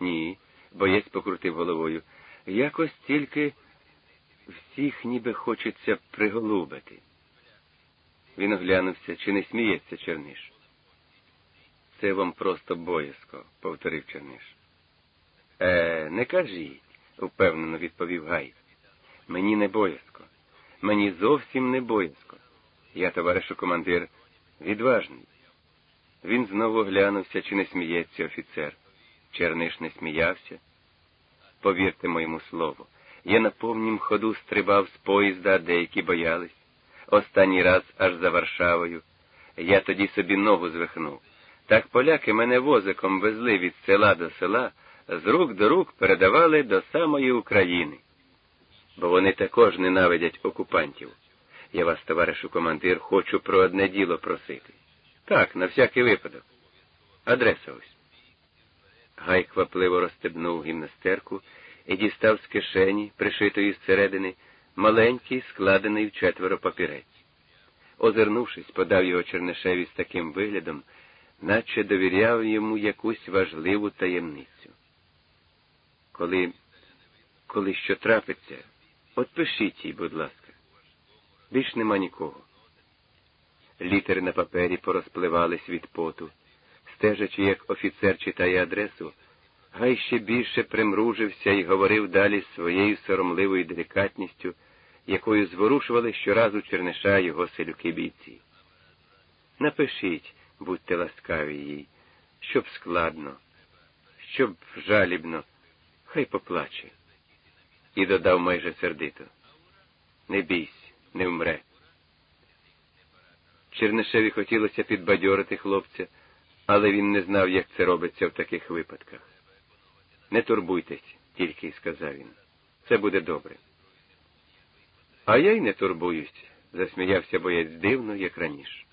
Ні, боєць покрутив головою. Якось тільки всіх ніби хочеться приголубити. Він оглянувся, чи не сміється Черниш. Це вам просто боязко, повторив Черниш. Е, не кажіть, впевнено відповів Гай. Мені не боязко. Мені зовсім не боязко. Я, товаришу командир, відважний. Він знову глянувся, чи не сміється офіцер. Черниш не сміявся. Повірте моєму слову, я на повнім ходу стрибав з поїзда, деякі боялись. Останній раз аж за Варшавою. Я тоді собі ногу звихнув. Так поляки мене возиком везли від села до села, з рук до рук передавали до самої України. Бо вони також ненавидять окупантів. Я вас, товаришу командир, хочу про одне діло просити. Так, на всякий випадок. Адреса ось. Гай квапливо розстебнув гімнастерку і дістав з кишені, пришитої зсередини, маленький, складений в четверо папірець. Озирнувшись, подав його Чернишеві з таким виглядом, наче довіряв йому якусь важливу таємницю. Коли, коли що трапиться, от пишіть їй, будь ласка. Більш нема нікого. Літери на папері порозпливались від поту. Стежачи, як офіцер читає адресу, Гай ще більше примружився і говорив далі своєю соромливою делікатністю, якою зворушували щоразу Черниша його селюки бійці. Напишіть, будьте ласкаві їй, щоб складно, щоб жалібно, хай поплаче. І додав майже сердито. Не бійсь, не вмре. Чернишеві хотілося підбадьорити хлопця, але він не знав, як це робиться в таких випадках. Не турбуйтесь, тільки й сказав він. Це буде добре. А я й не турбуюсь, засміявся боєць дивно, як раніше.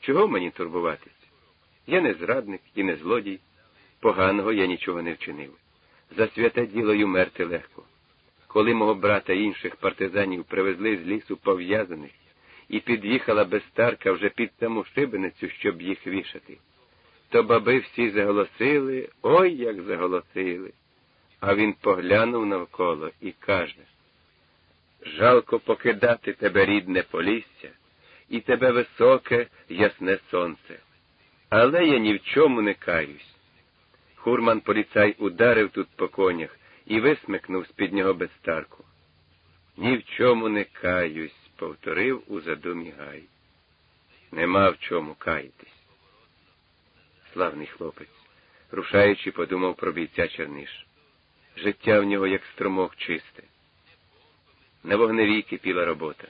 Чого мені турбуватись? Я не зрадник і не злодій, поганого я нічого не вчинив. За святе діло й умерти легко. Коли мого брата і інших партизанів привезли з лісу пов'язаних, і під'їхала безстарка вже під саму шибеницю, щоб їх вішати, то баби всі заголосили, ой як заголосили. А він поглянув навколо і каже Жалко покидати тебе, рідне полісся, і тебе високе, ясне сонце. Але я ні в чому не каюсь. Хурман поліцай ударив тут по конях і висмикнув з під нього безстарку. Ні в чому не каюсь, повторив у задумі Гай. Нема в чому каятись. Славний хлопець, рушаючи, подумав про бійця Черниш. Життя в нього, як струмок, чисте. На вогневій кипіла робота.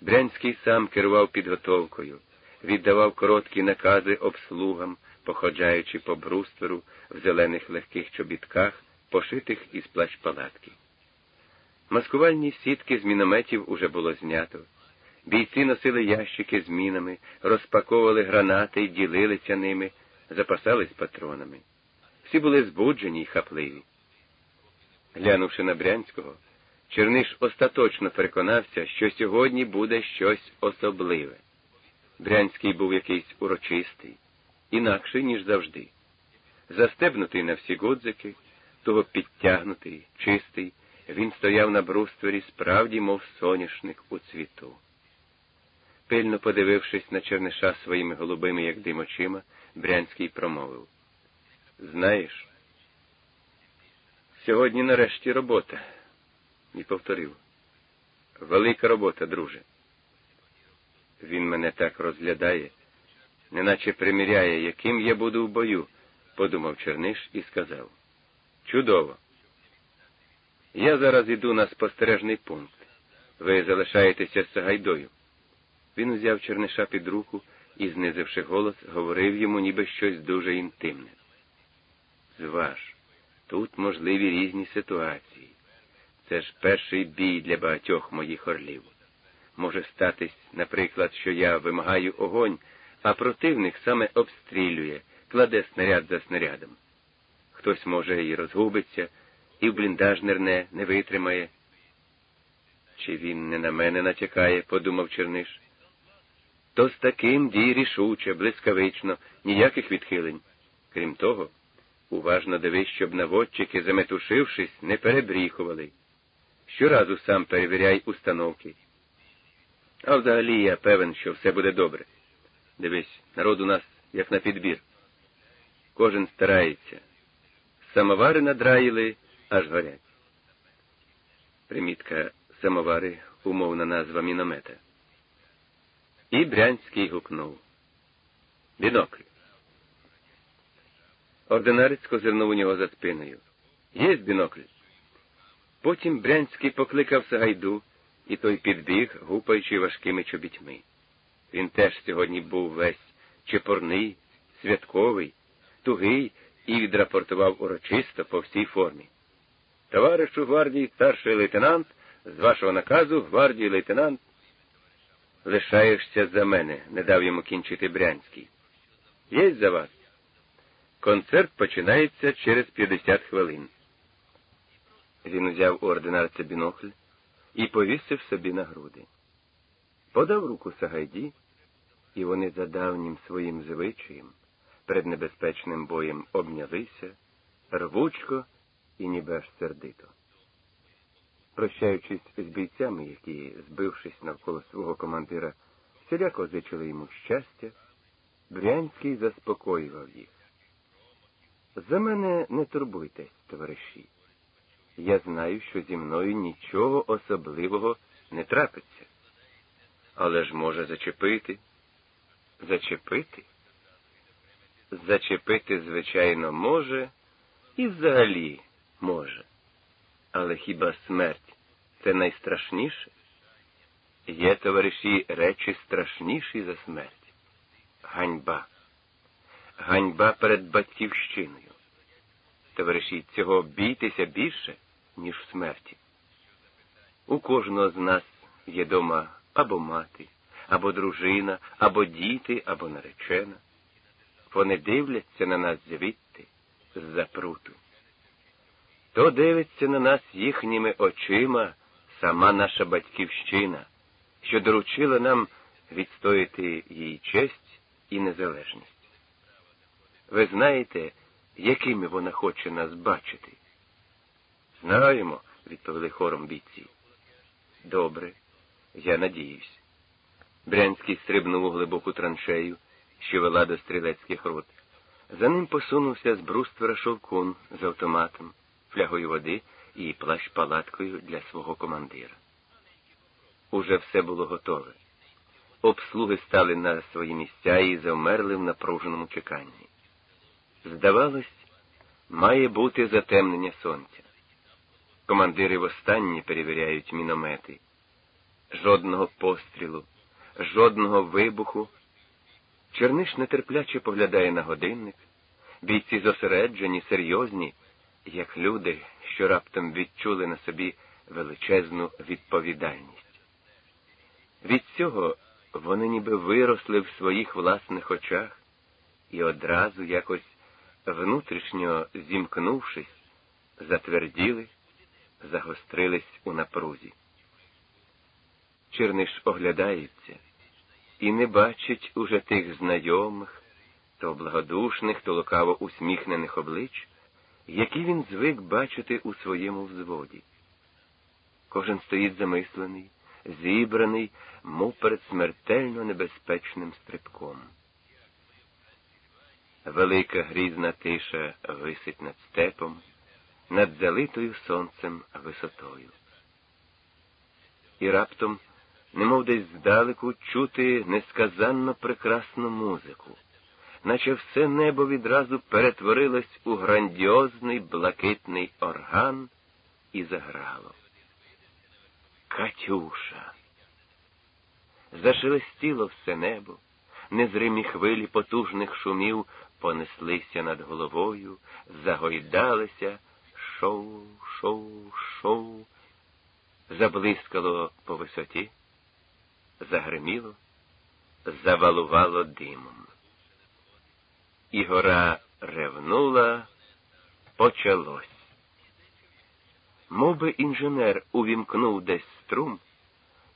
Брянський сам керував підготовкою, віддавав короткі накази обслугам, походжаючи по брустверу в зелених легких чобітках, пошитих із плащ палатки. Маскувальні сітки з мінометів уже було знято. Бійці носили ящики з мінами, розпаковували гранати і ділилися ними, запасались патронами. Всі були збуджені й хапливі. Глянувши на Брянського, Черниш остаточно переконався, що сьогодні буде щось особливе. Брянський був якийсь урочистий, інакший, ніж завжди. Застебнутий на всі гудзики, того підтягнутий, чистий, він стояв на брустворі справді, мов соняшник у цвіту. Пильно подивившись на Черниша своїми голубими, як дим очима, Брянський промовив. Знаєш, сьогодні нарешті робота. І повторив. Велика робота, друже. Він мене так розглядає, неначе приміряє, яким я буду в бою, подумав Черниш і сказав. Чудово. Я зараз іду на спостережний пункт. Ви залишаєтеся з Сагайдою. Він узяв Черниша під руку і, знизивши голос, говорив йому ніби щось дуже інтимне. Зваж, тут можливі різні ситуації. Це ж перший бій для багатьох моїх орлів. Може статись, наприклад, що я вимагаю огонь, а противник саме обстрілює, кладе снаряд за снарядом. Хтось, може, і розгубиться, і в бліндаж нерне, не витримає. Чи він не на мене натякає, подумав Черниш. То з таким дій рішуче, блискавично, ніяких відхилень. Крім того, Уважно дивись, щоб наводчики, заметушившись, не перебріхували. Щоразу сам перевіряй установки. А взагалі я певен, що все буде добре. Дивись, народ у нас як на підбір. Кожен старається. Самовари надраїли, аж горять. Примітка самовари, умовна назва міномета. І Брянський гукнув. Бінокль. Ординарець козирнув у нього за спиною. Є бінокль. Потім Брянський покликав Сагайду, і той підбіг, гупаючи важкими чобітьми. Він теж сьогодні був весь чепурний, святковий, тугий і відрапортував урочисто по всій формі. Товаришу гвардії старший лейтенант, з вашого наказу гвардії лейтенант. Лишаєшся за мене, не дав йому кінчити Брянський. Єсть за вас. Концерт починається через 50 хвилин. Він узяв ординарця бінокль і повісив собі на груди. Подав руку Сагайді, і вони за давнім своїм звичаєм перед небезпечним боєм обнялися, рвучко і ніби аж сердито. Прощаючись з бійцями, які, збившись навколо свого командира, всіляко зичили йому щастя, Брянський заспокоював їх. За мене не турбуйтесь, товариші. Я знаю, що зі мною нічого особливого не трапиться. Але ж може зачепити. Зачепити? Зачепити, звичайно, може, і взагалі може. Але хіба смерть це найстрашніше? Є, товариші, речі страшніші за смерть. Ганьба. Ганьба перед батьківщиною. Товариші, цього бійтеся більше, ніж смерті. У кожного з нас є дома або мати, або дружина, або діти, або наречена. Вони дивляться на нас звідти, з-за пруту. То дивиться на нас їхніми очима сама наша батьківщина, що доручила нам відстояти її честь і незалежність. Ви знаєте, якими вона хоче нас бачити? Знаємо, відповіли хором бійці. Добре, я надіюсь. Брянський стрибнув у глибоку траншею, що вела до стрілецьких рот. За ним посунувся з бруствера шовкун з автоматом, флягою води і плащ палаткою для свого командира. Уже все було готове. Обслуги стали на свої місця і завмерли в напруженому чеканні. Здавалось, має бути затемнення сонця. Командири востаннє перевіряють міномети. Жодного пострілу, жодного вибуху. Черниш нетерпляче поглядає на годинник, бійці зосереджені, серйозні, як люди, що раптом відчули на собі величезну відповідальність. Від цього вони ніби виросли в своїх власних очах і одразу якось внутрішньо зімкнувшись, затверділи, загострились у напрузі. Черниш оглядається і не бачить уже тих знайомих, то благодушних, то лукаво усміхнених облич, які він звик бачити у своєму взводі. Кожен стоїть замислений, зібраний, мов перед смертельно небезпечним стрибком. Велика грізна тиша висить над степом, над залитою сонцем висотою. І раптом, немов десь здалеку, чути несказанно прекрасну музику, наче все небо відразу перетворилось у грандіозний блакитний орган і заграло. Катюша. Зашелестіло все небо, незримі хвилі потужних шумів понеслися над головою, загойдалися, шоу, шоу, шоу, заблискало по висоті, загриміло, завалувало димом. І гора ревнула, почалось. Мов би інженер увімкнув десь струм,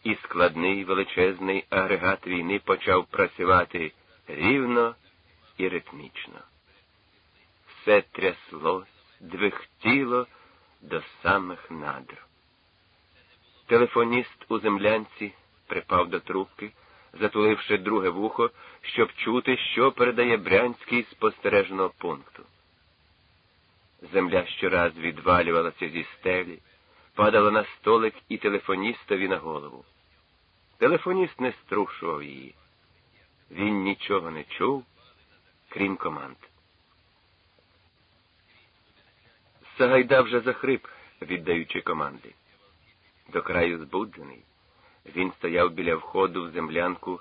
і складний величезний агрегат війни почав працювати рівно і ритмічно. все тряслось, двихтіло до самих надр. Телефоніст у землянці припав до трубки, затуливши друге вухо, щоб чути, що передає Брянський спостережного пункту. Земля щораз відвалювалася зі стелі, падала на столик і телефоністові на голову. Телефоніст не струшував її. Він нічого не чув, крім команд. Сагайда вже захрип, віддаючи команди. До краю збуджений. Він стояв біля входу в землянку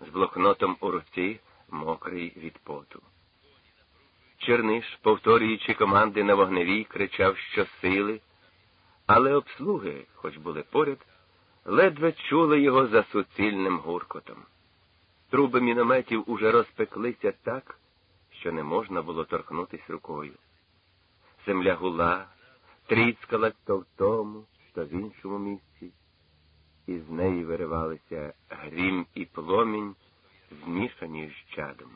з блокнотом у руці, мокрий від поту. Черниш, повторюючи команди на вогневій, кричав щосили, але обслуги, хоч були поряд, ледве чули його за суцільним гуркотом. Труби мінометів уже розпеклися так, що не можна було торкнутись рукою. Земля гула, тріскала то в тому, то в іншому місці, і з неї виривалися грім і пломінь, змішані з чадом.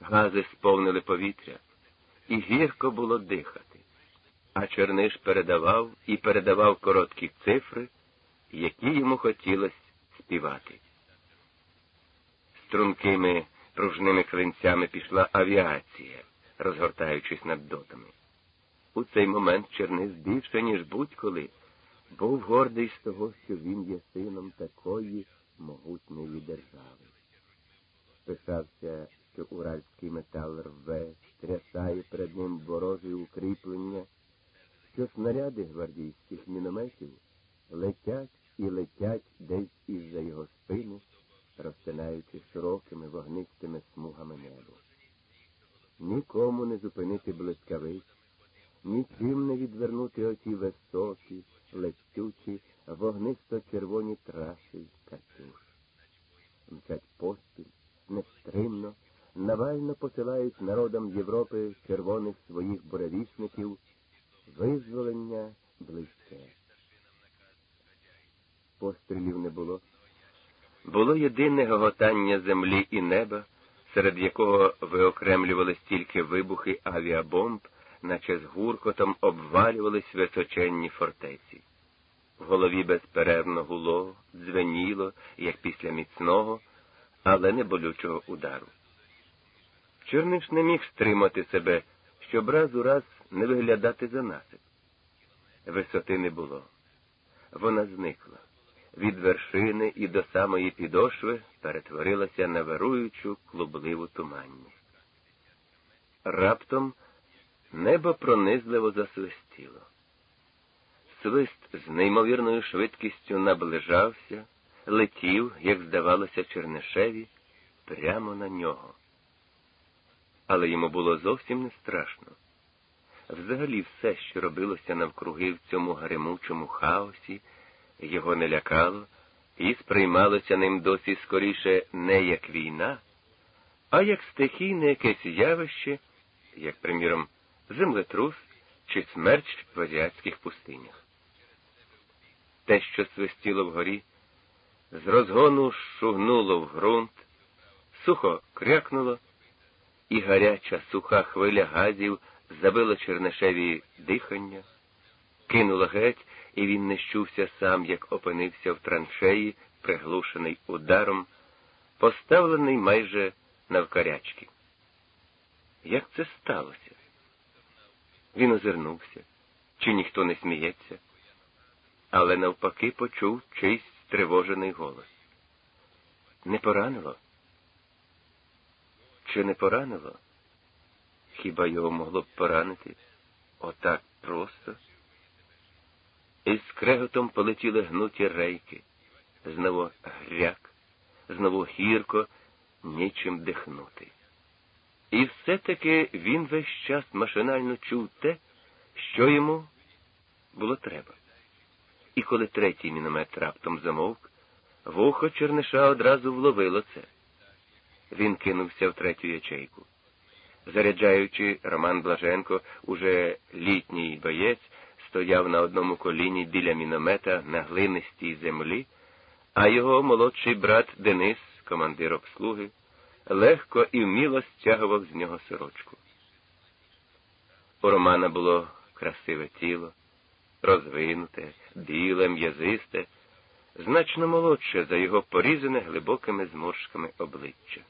Гази сповнили повітря, і гірко було дихати, а Черниш передавав і передавав короткі цифри, які йому хотілося співати. Стрункими пружними клинцями пішла авіація, розгортаючись над дотами. У цей момент Чернис більше, ніж будь-коли, був гордий з того, що він є сином такої могутньої держави. Писався, що уральський метал рве, трясає перед ним ворожі укріплення, що снаряди гвардійських мінометів летять і летять десь Європи червоних своїх буревісників, визволення близьке. Пострілів не було. Було єдине гоготання землі і неба, серед якого виокремлювали стільки вибухи авіабомб, наче з гуркотом обвалювались височенні фортеці. В голові безперервно гуло, дзвеніло, як після міцного, але не болючого удару. Черниш не міг стримати себе, щоб раз у раз не виглядати за насип. Висоти не було. Вона зникла. Від вершини і до самої підошви перетворилася на вируючу клубливу туманність. Раптом небо пронизливо засвистіло. Свист з неймовірною швидкістю наближався, летів, як здавалося, Чернишеві, прямо на нього. Але йому було зовсім не страшно. Взагалі все, що робилося навкруги в цьому гремучому хаосі, його не лякало і сприймалося ним досі скоріше не як війна, а як стихійне якесь явище, як, приміром, землетрус чи смерч в азіатських пустинях. Те, що свистіло вгорі, з розгону шугнуло в ґрунт, сухо крякнуло, і гаряча суха хвиля газів забила Чернишеві дихання, кинула геть, і він не щувся сам, як опинився в траншеї, приглушений ударом, поставлений майже навкарячки. Як це сталося? Він озирнувся, чи ніхто не сміється, але навпаки почув чийсь стривожений голос. Не поранило? Чи не поранило? Хіба його могло б поранити? Отак просто? І з креготом полетіли гнуті рейки, знову гряк, знову гірко, нічим дихнути. І все-таки він весь час машинально чув те, що йому було треба. І коли третій міномет раптом замовк, вухо Черниша одразу вловило це. Він кинувся в третю ячейку. Заряджаючи, Роман Блаженко, уже літній боєць, стояв на одному коліні біля міномета на глинистій землі, а його молодший брат Денис, командир обслуги, легко і вміло стягував з нього сорочку. У Романа було красиве тіло, розвинуте, біле, м'язисте, значно молодше за його порізане глибокими зморшками обличчя.